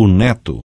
o neto.